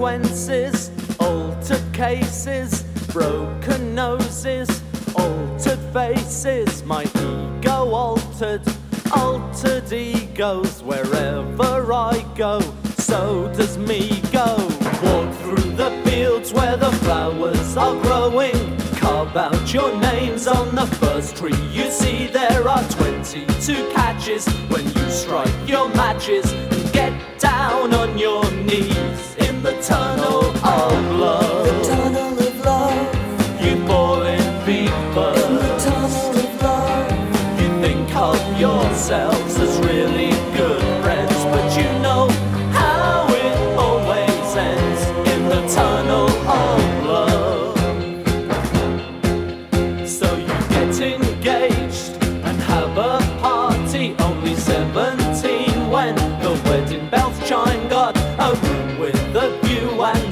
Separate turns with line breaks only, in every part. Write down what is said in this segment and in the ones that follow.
consequences, altered cases, broken noses, altered faces, my ego altered, altered egos wherever I go. So does me go. Walk through the fields where the flowers are growing. Carve out your names on the first tree you see. There are 22 catches when you strike your matches and get down on your knees in the tunnel of love.
The tunnel of love.
You fall in fever.
In the tunnel of love.
You think of yourselves as really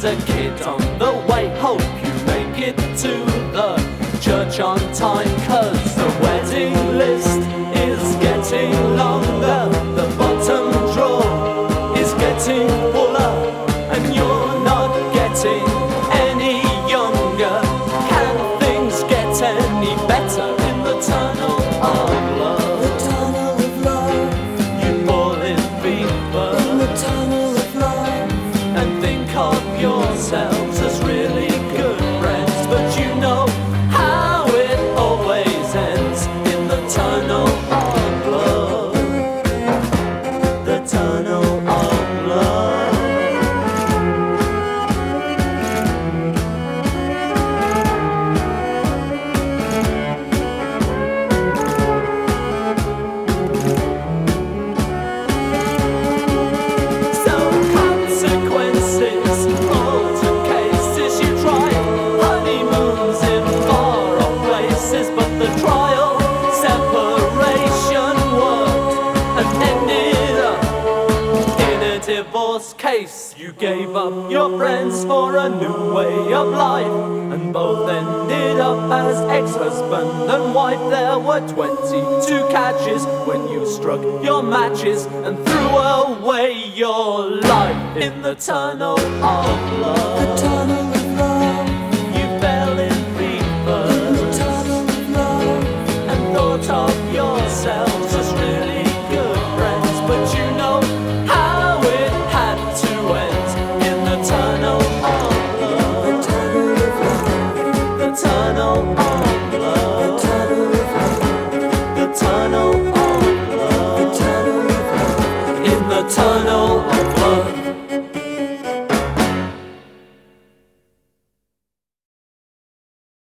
and a kid on the way. Hope you make it to the church on time, cause of divorce case. You gave up your friends for a new way of life, and both ended up as ex-husband and wife. There were 22 catches when you struck your matches and threw away your life in the tunnel of love.